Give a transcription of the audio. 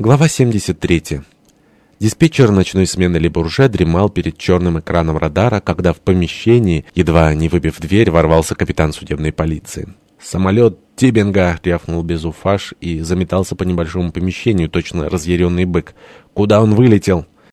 Глава 73. Диспетчер ночной смены Лебурже дремал перед черным экраном радара, когда в помещении, едва не выбив дверь, ворвался капитан судебной полиции. «Самолет Тибинга!» — рявкнул Безуфаш и заметался по небольшому помещению, точно разъяренный бык. «Куда он вылетел?»